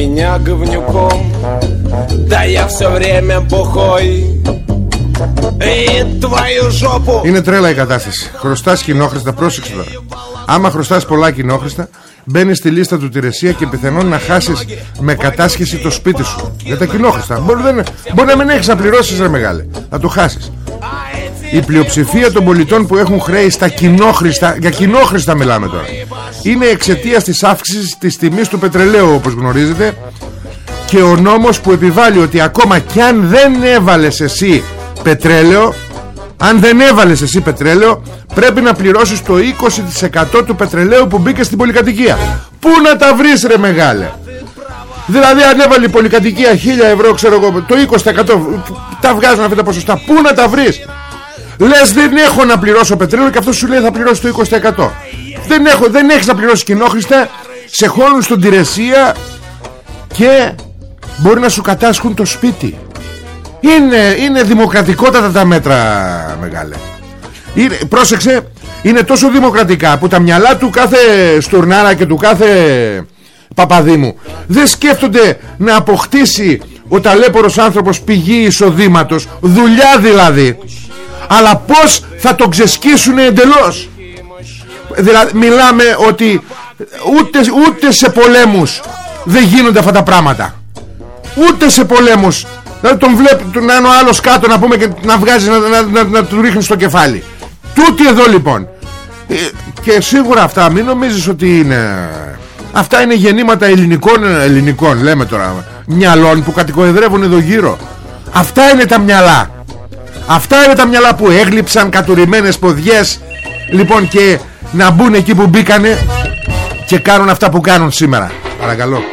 меня говнюком Да я все время бухой είναι τρέλα η κατάσταση. Χρωστά κοινόχρηστα, πρόσεξε τώρα. Άμα χρωστά πολλά κοινόχρηστα, μπαίνει στη λίστα του Τηρεσία και πιθανόν να χάσει με κατάσχεση το σπίτι σου. Για τα κοινόχρηστα. Μπορεί, δεν, μπορεί να μην έχει να πληρώσει, ρε μεγάλε. Θα το χάσει. Η πλειοψηφία των πολιτών που έχουν χρέη στα κοινόχρηστα, για κοινόχρηστα μιλάμε τώρα, είναι εξαιτίας της αύξησης της τιμής του πετρελαίου, όπως γνωρίζετε, και ο νόμος που επιβάλλει ότι ακόμα κι αν δεν έβαλες εσύ πετρέλαιο αν δεν έβαλες εσύ πετρέλαιο πρέπει να πληρώσεις το 20% του πετρελαίου που μπήκε στην πολυκατοικία. Πού να τα βρεις ρε μεγάλε; Δηλαδή αν έβαλε η πολυκατοικία 1000 ευρώ ξέρω εγώ το 20% τα βγάζουν αυτά τα ποσοστά. Πού να τα βρεις; Λες δεν έχω να πληρώσω πετρέλαιο και αυτό σου λέει θα πληρώσει το 20% δεν, έχω, δεν έχεις να πληρώσεις κοινόχρηστα σε χώνουν στον Τηρεσία και μπορεί να σου κατάσχουν το σπίτι είναι, είναι δημοκρατικότατα τα μέτρα μεγάλε. Είναι, Πρόσεξε Είναι τόσο δημοκρατικά που τα μυαλά του κάθε στουρνάρα και του κάθε Παπαδήμου Δεν σκέφτονται να αποκτήσει ο ταλέπορος άνθρωπος πηγή εισοδήματος Δουλειά δηλαδή Αλλά πως θα το ξεσκίσουν εντελώς; Δηλαδή μιλάμε ότι ούτε, ούτε σε πολέμους δεν γίνονται αυτά τα πράγματα Ούτε σε πολέμους Δηλαδή τον βλέπει να είναι ο άλλος κάτω να πούμε και να βγάζει να, να, να, να του ρίχνεις στο κεφάλι. Τούτη εδώ λοιπόν. Ε, και σίγουρα αυτά μην νομίζεις ότι είναι... Αυτά είναι γεννήματα ελληνικών, ελληνικών λέμε τώρα, μυαλών που κατοικοεδρεύουν εδώ γύρω. Αυτά είναι τα μυαλά. Αυτά είναι τα μυαλά που έγλειψαν κατουρημένες ποδιές λοιπόν και να μπουν εκεί που μπήκανε και κάνουν αυτά που κάνουν σήμερα. Παρακαλώ.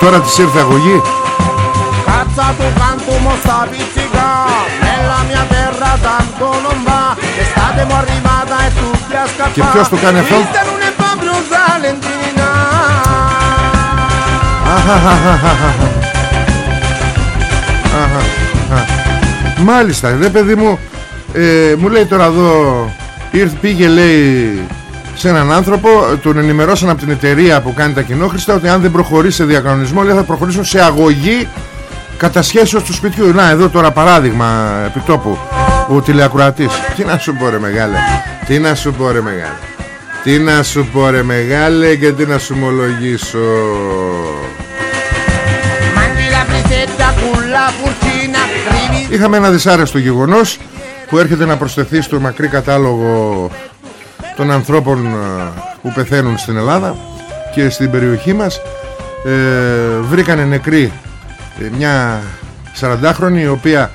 Τώρα της ήρθε αγωγή Κάτσα του κάντου μου στα πιτσικά Nella mia terra tanto non va. L'estate mo arrivata e tutti a scappare Και ποιος το κάνει αυτό Questa non è proprio Valentina Μάλιστα, δε παιδί μου ε, Μου λέει τώρα εδώ Ήρθε πήγε λέει σε έναν άνθρωπο, τον ενημερώσαν από την εταιρεία που κάνει τα κοινόχρηστα ότι αν δεν προχωρήσει σε διακανονισμό λέει θα προχωρήσουν σε αγωγή κατασχέσεως του σπιτιού. Να εδώ τώρα παράδειγμα επιτόπου ο τηλεακουρατής. Τι να σου πω ρε μεγάλε, τι να σου πω ρε μεγάλε. Τι να σου πω ρε μεγάλε και τι να σου ομολογήσω Είχαμε ένα δυσάρεστο γεγονός που έρχεται να προσθεθεί στο μακρύ κατάλογο των ανθρώπων ε, που πεθαίνουν στην Ελλάδα και στην περιοχή μας ε, βρήκανε νεκρή ε, μια 40χρονη η οποία,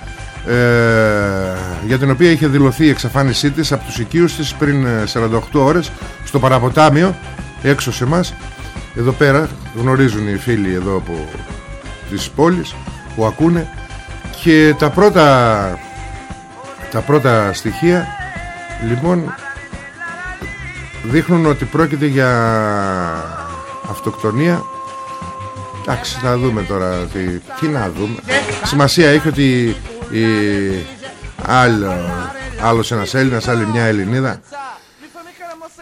ε, για την οποία είχε δηλωθεί η εξαφάνισή της από τους οικείους της πριν 48 ώρες στο παραποτάμιο έξω σε μας εδώ πέρα γνωρίζουν οι φίλοι εδώ από της πόλης που ακούνε. Και τα πρώτα τα πρώτα στοιχεία λοιπόν δείχνουν ότι πρόκειται για αυτοκτονία εντάξει θα δούμε τώρα τι, τι να δούμε. Σημασία έχει ότι η, άλλο, άλλος ένας Έλληνας άλλη μια Ελληνίδα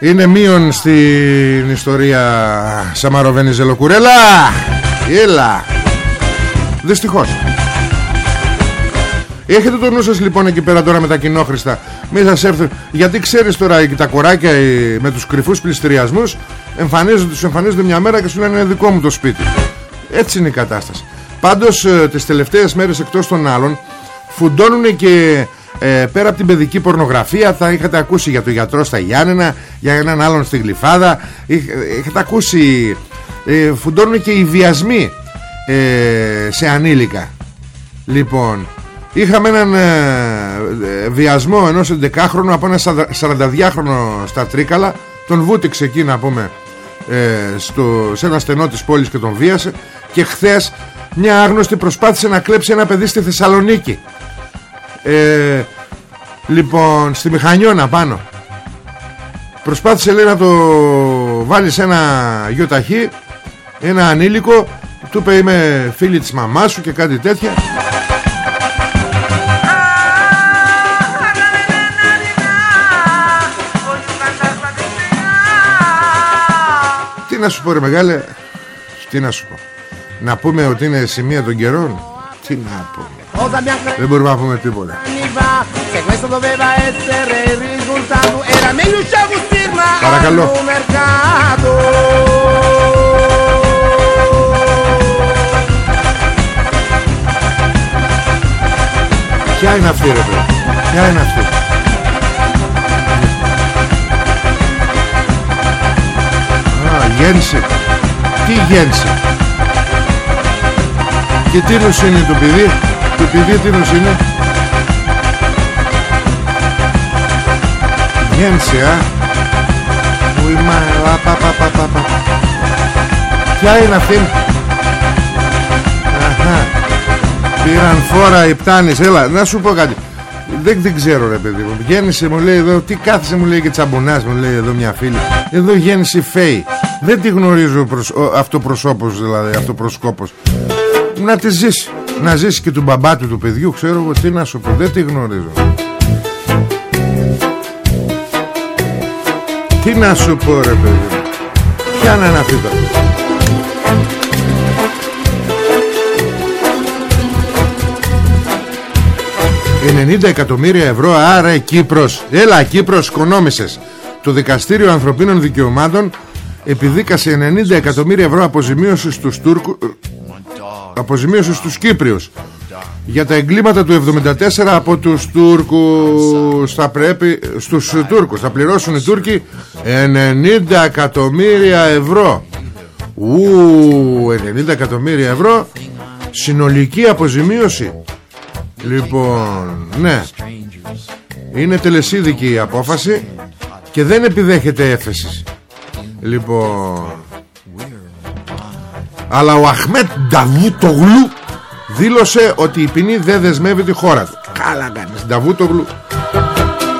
είναι μείον στην ιστορία Σαμαροβενιζελοκουρέλα. Έλα! Δυστυχώς. Έχετε το νου σας λοιπόν εκεί πέρα τώρα με τα κοινόχρηστα. Μην σας έρθουν Γιατί ξέρεις τώρα τα κοράκια με τους κρυφούς πληστηριασμούς Εμφανίζονται, τους εμφανίζονται μια μέρα και σου λένε είναι δικό μου το σπίτι Έτσι είναι η κατάσταση. Πάντως ε, τις τελευταίες μέρες εκτός των άλλων Φουντώνουν και ε, πέρα από την παιδική πορνογραφία θα είχατε ακούσει για τον γιατρό στα Γιάννενα για έναν άλλον στη Γλυφάδα είχατε ακούσει ε, φουντώνουν και οι βιασμοί ε, σε ανήλικα. Λοιπόν είχαμε έναν ε, βιασμό ενός 11χρονου από ένα 42χρονο στα Τρίκαλα. Τον βούτυξε εκεί να πούμε ε, στο, σε ένα στενό της πόλης και τον βίασε και χθες μια άγνωστη προσπάθησε να κλέψει ένα παιδί στη Θεσσαλονίκη. Ε, λοιπόν στη Μηχανιώνα πάνω. Προσπάθησε λέει να το βάλει σε ένα γιοταχή ένα ανήλικο. Του είπε είμαι φίλη της μαμάς σου και κάτι τέτοια. Τι να σου πω ρε μεγάλε Τι να σου πω Να πούμε ότι είναι σημεία των καιρών. Τι να πούμε. Δεν μπορούμε να πούμε τίποτα. Παρακαλώ. Ποια είναι αυτή ρε παιδί Ποια είναι αυτή; Α γέννησε Τι γέννησε Και τι νους είναι το παιδί. Το παιδί τι νους είναι. Γέννησε α. Ουιμά πα πα πα πα πα. Ποια είναι αυτή; Αχα. Πήραν φόρα οι πτάνες Έλα να σου πω κάτι. Δεν, δεν ξέρω ρε παιδί μου. Γέννησε μου λέει εδώ Τι κάθισε μου λέει και τσαμπονάς μου λέει εδώ μια φίλη. Εδώ γέννησε Φέη. Δεν τη γνωρίζω προσ... αυτοπροσώπος δηλαδή Αυτοπροσκόπος Να τη ζήσει. Να ζήσει και του μπαμπά του του παιδιού Ξέρω εγώ τι να σου πω Δεν τη γνωρίζω. Τι να σου πω ρε παιδί Ποια να είναι αυτή τώρα. 90 εκατομμύρια ευρώ άρα Κύπρος. Έλα Κύπρος κονόμησες. Το Δικαστήριο Ανθρωπίνων Δικαιωμάτων επιδίκασε 90 εκατομμύρια ευρώ αποζημίωσης στους Τούρκου αποζημίωσης στους Κύπριους. Για τα εγκλήματα του 74 από τους Τούρκους. Θα πρέπει στους Τούρκους θα πληρώσουν οι Τούρκοι 90 εκατομμύρια ευρώ. Ου, 90 εκατομμύρια ευρώ. Συνολική αποζημίωση. Λοιπόν, ναι. Είναι τελεσίδικη η απόφαση Και δεν επιδέχεται έφεσης. Λοιπόν Αλλά ο Αχμέτ Νταβούτογλου Δήλωσε ότι η ποινή δεν δεσμεύει τη χώρα του. Καλά κάνεις Νταβούτογλου.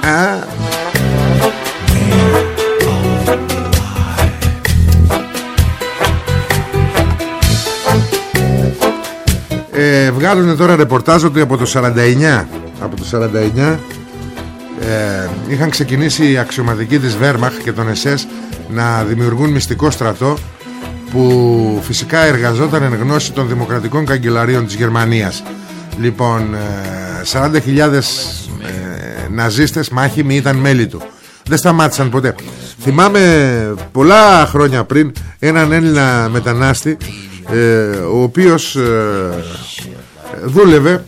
Α, ε, βγάλουν τώρα ρεπορτάζ ότι από το 49 από το 49 ε, είχαν ξεκινήσει οι αξιωματικοί της Βέρμαχ και των ΕΣΕΣ να δημιουργούν μυστικό στρατό που φυσικά εργαζόταν εν γνώση των δημοκρατικών καγκελαρίων της Γερμανίας. Λοιπόν ε, 40.000 ε, ναζίστες μάχημοι ήταν μέλη του. Δεν σταμάτησαν ποτέ. Θυμάμαι πολλά χρόνια πριν έναν Έλληνα μετανάστη ε, ο οποίος ε, δούλευε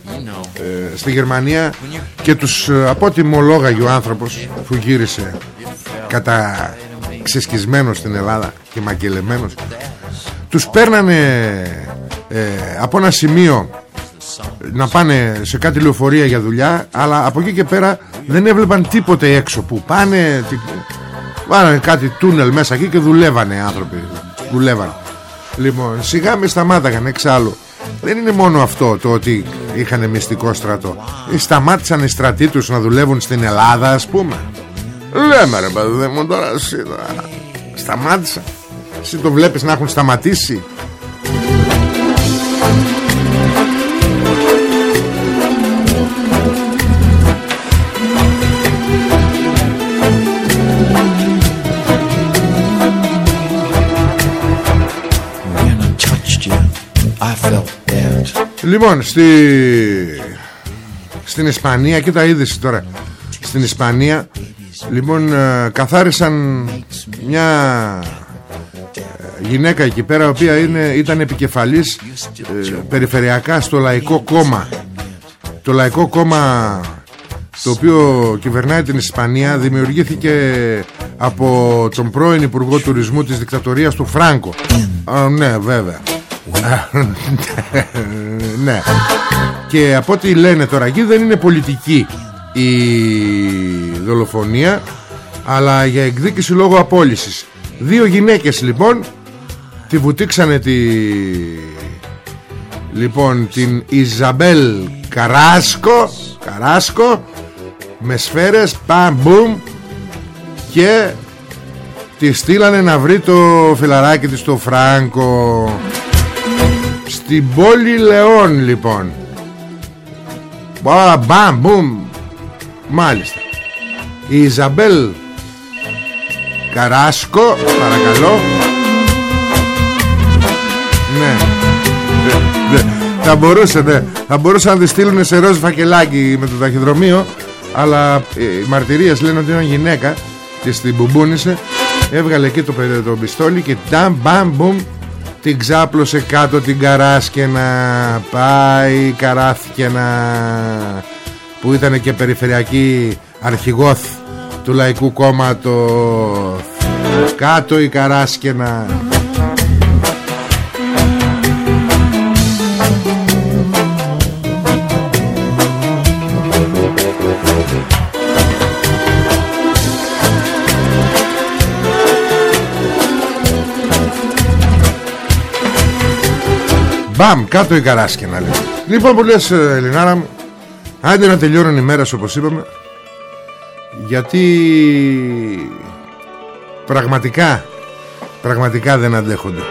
ε, στη Γερμανία και τους ε, από ό,τι μολόγαγε ο άνθρωπος που γύρισε κατά ξεσκισμένος στην Ελλάδα και μακελεμένος τους παίρνανε ε, από ένα σημείο να πάνε σε κάτι λεωφορεία για δουλειά αλλά από εκεί και πέρα δεν έβλεπαν τίποτε έξω. Που πάνε πάνε κάτι τούνελ μέσα εκεί και δουλεύανε άνθρωποι. Δουλεύανε. Λοιπόν σιγά με σταμάταγαν εξάλλου. Δεν είναι μόνο αυτό το ότι είχαν μυστικό στρατό. Ε, σταμάτησαν οι στρατοί τους να δουλεύουν στην Ελλάδα ας πούμε λέμε ρε παιδί μου τώρα εσύ σταμάτησαν εσύ το βλέπεις να έχουν σταματήσει; Λοιπόν, στη... στην Ισπανία, κοίτα είδηση τώρα. Στην Ισπανία, λοιπόν, ε, καθάρισαν μια ε, γυναίκα εκεί πέρα, η οποία είναι, ήταν επικεφαλής ε, περιφερειακά στο Λαϊκό Κόμμα. Το Λαϊκό Κόμμα το οποίο κυβερνάει την Ισπανία δημιουργήθηκε από τον πρώην Υπουργό Τουρισμού της δικτατορίας του Φράγκο. Α, ναι, βέβαια ναι και από ό,τι λένε τώρα εκεί δεν είναι πολιτική η δολοφονία αλλά για εκδίκηση λόγω απόλυσης. Δύο γυναίκες λοιπόν τη βουτήξανε τη λοιπόν την Ιζαμπέλ Καράσκο Καράσκο με σφαίρες παμ μπουμ και τη στείλανε να βρει το φιλαράκι της το Φράγκο στην πόλη Λεόν λοιπόν. Μπαμ μπουμ Μάλιστα Η Ιζαμπέλ Καράσκο Παρακαλώ. Ναι Θα μπορούσε ναι. Θα μπορούσαν να τη στείλουν σε ροζ φακελάκι Με το ταχυδρομείο Αλλά οι μαρτυρίες λένε ότι είναι γυναίκα Και στην μπουμπούνισε Έβγαλε εκεί το, το πιστόλι Και ταμ μπαμ μπουμ την ξάπλωσε κάτω την καράσκενα. Πάει καράθκενα που ήταν και περιφερειακή αρχηγόθ του Λαϊκού Κόμματος. Κάτω η καράσκενα. Μπαμ, κάτω η καράσκηνα λέει. Λοιπόν που λες ε, Ελληνάρα μου Άντε να τελειώνουν οι μέρες όπως είπαμε Γιατί Πραγματικά Πραγματικά δεν αντέχονται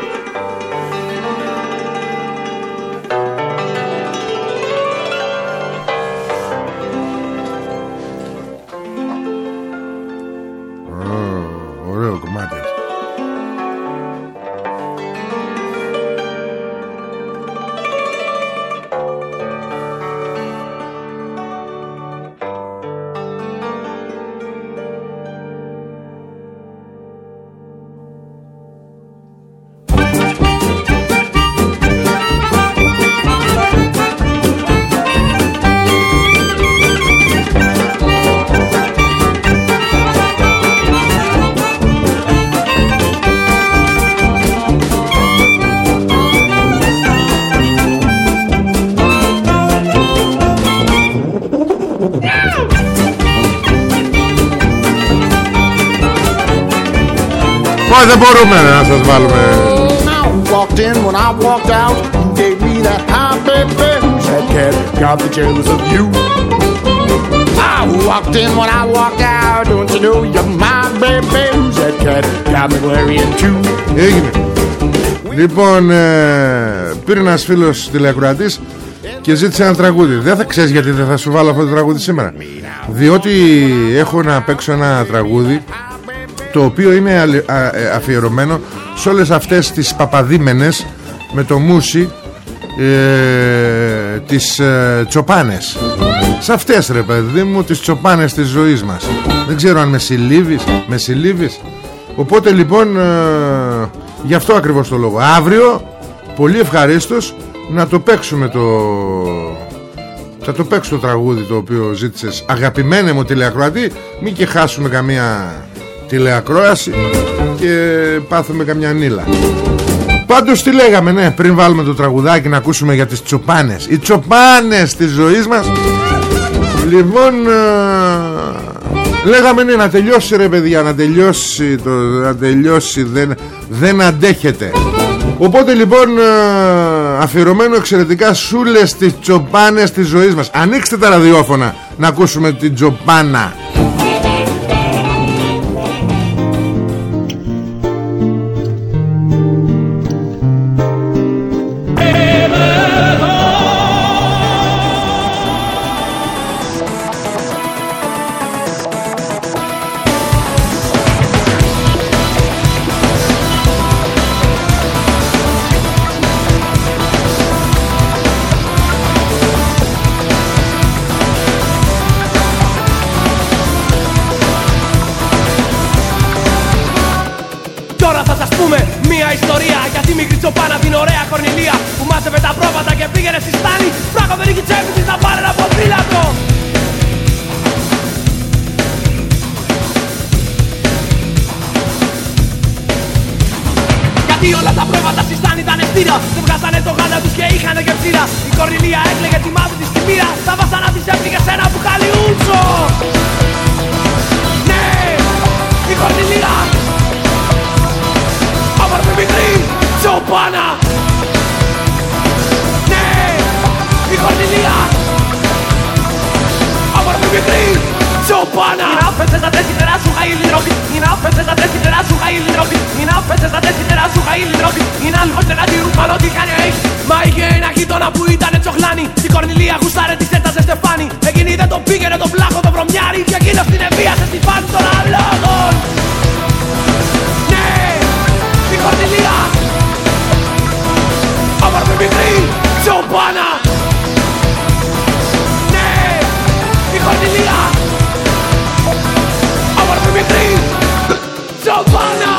I walked out Gave me that high baby Said cat got the jealous of you. I walked in when I walked out Don't you know you're my baby Said cat got me worrying too. Έγινε. Λοιπόν ε, πήρε ένας φίλος τηλεακροατής και ζήτησε ένα τραγούδι. Δεν θα ξέρεις γιατί δεν θα σου βάλω αυτό το τραγούδι σήμερα. Διότι έχω να παίξω ένα τραγούδι το οποίο είναι ε, αφιερωμένο σε όλες αυτές τις παπαδίμενες με το μουσι ε, τις ε, τσοπάνες. Σε αυτές ρε παιδί μου τις τσοπάνες της ζωής μας. Δεν ξέρω αν με συλλήβεις με συλλήβεις οπότε λοιπόν ε, γι' αυτό ακριβώς το λόγο. Αύριο πολύ ευχαρίστως να το παίξουμε το θα το παίξω το τραγούδι το οποίο ζήτησες αγαπημένε μου τηλεακροατή. Μην και χάσουμε καμία τηλεακρόαση και πάθουμε καμιά νύλα. Πάντως τι λέγαμε ναι πριν βάλουμε το τραγουδάκι να ακούσουμε για τις τσοπάνες. Οι τσοπάνες της ζωής μας. Λοιπόν ε, Λέγαμε ναι να τελειώσει ρε παιδιά Να τελειώσει το, Να τελειώσει δεν, δεν αντέχεται. Οπότε λοιπόν ε, αφιερωμένο εξαιρετικά σούλες τις τσοπάνες της ζωής μας. Ανοίξτε τα ραδιόφωνα να ακούσουμε την τσοπάνα. πικρή τσουπάνα Μην άφεσες να τρέχει σου χαΐλη τρόπη Μην άφεσες να τρέχει τερά σου χαΐλη τρόπη Μην άφεσες να τρέχει τερά σου χαΐλη τρόπη Είναι άλγος και τη ρουφαλό τι κάνει έχει Μα είχε ένα γείτονα που ήταν τσοχλάνη. Την Κορνιλία γουστάρε τη της έταζε στεφάνι Εκείνη δεν τον πήγαινε τον πλάχο το βρωμιάρι. Και εκείνος την εβίασε στη φάση των αλόγων. Ναι, την Κορνηλία. Όμορφη μικρή τσουπάνα familia Amor Dimitri Giovanna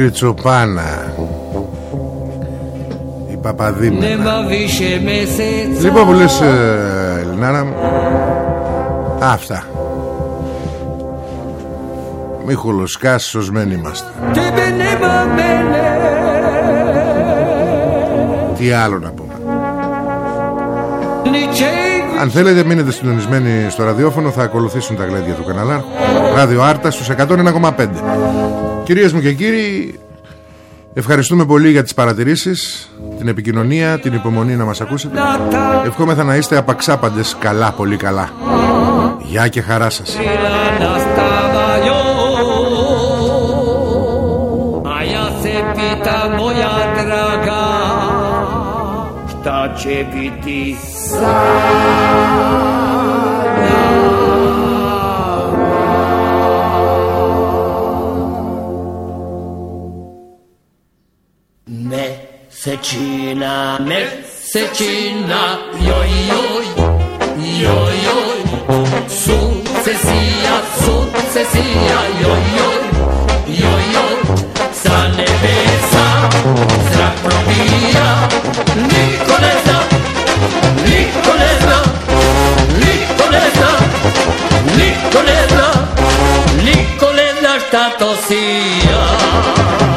Κριτσοπάνα Η Παπαδίμενα Λοιπόν που λες ε, Ελληνάρα Αυτά. Μη χολοσκάς σωσμένοι είμαστε. Τι άλλο να πούμε. Αν θέλετε μείνετε συντονισμένοι στο ραδιόφωνο Θα ακολουθήσουν τα γλέντια του καναλά Ράδιο Άρτα στους 101,5 Κυρίες μου και κύριοι Ευχαριστούμε πολύ για τις παρατηρήσεις Την επικοινωνία, την υπομονή να μας ακούσετε. Ευχόμεθα να είστε απαξάπαντες καλά, πολύ καλά. Γεια και χαρά σας. Mesecina, mesecina, Secina me, secina, yo yo, yo yo, su sesia, su sesia, yo yo, yo yo, sane besa, sra propia, Nicolesa, Nicolesa, Nicolesa, Nicolesa, Nicolesa, Nicolesa, Nicolesa,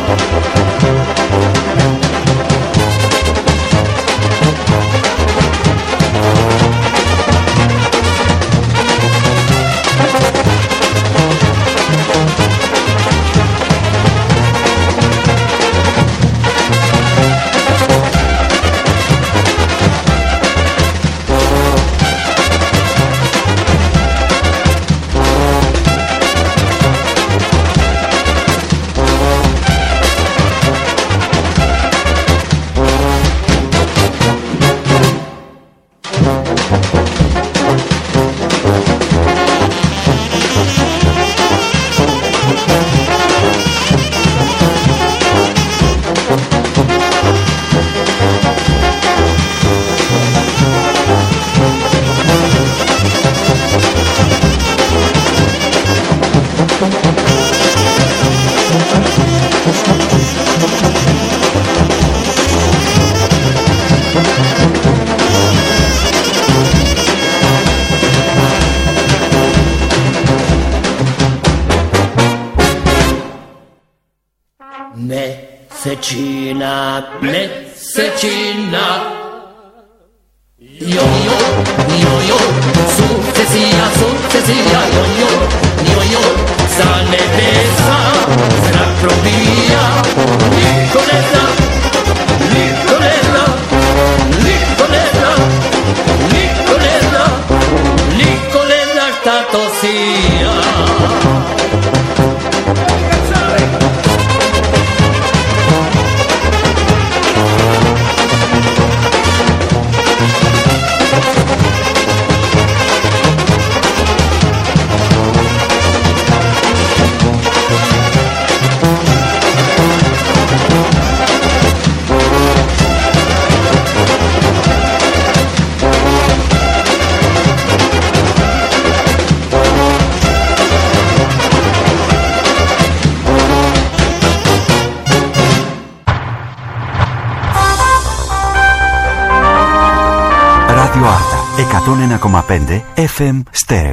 FM Στέρεο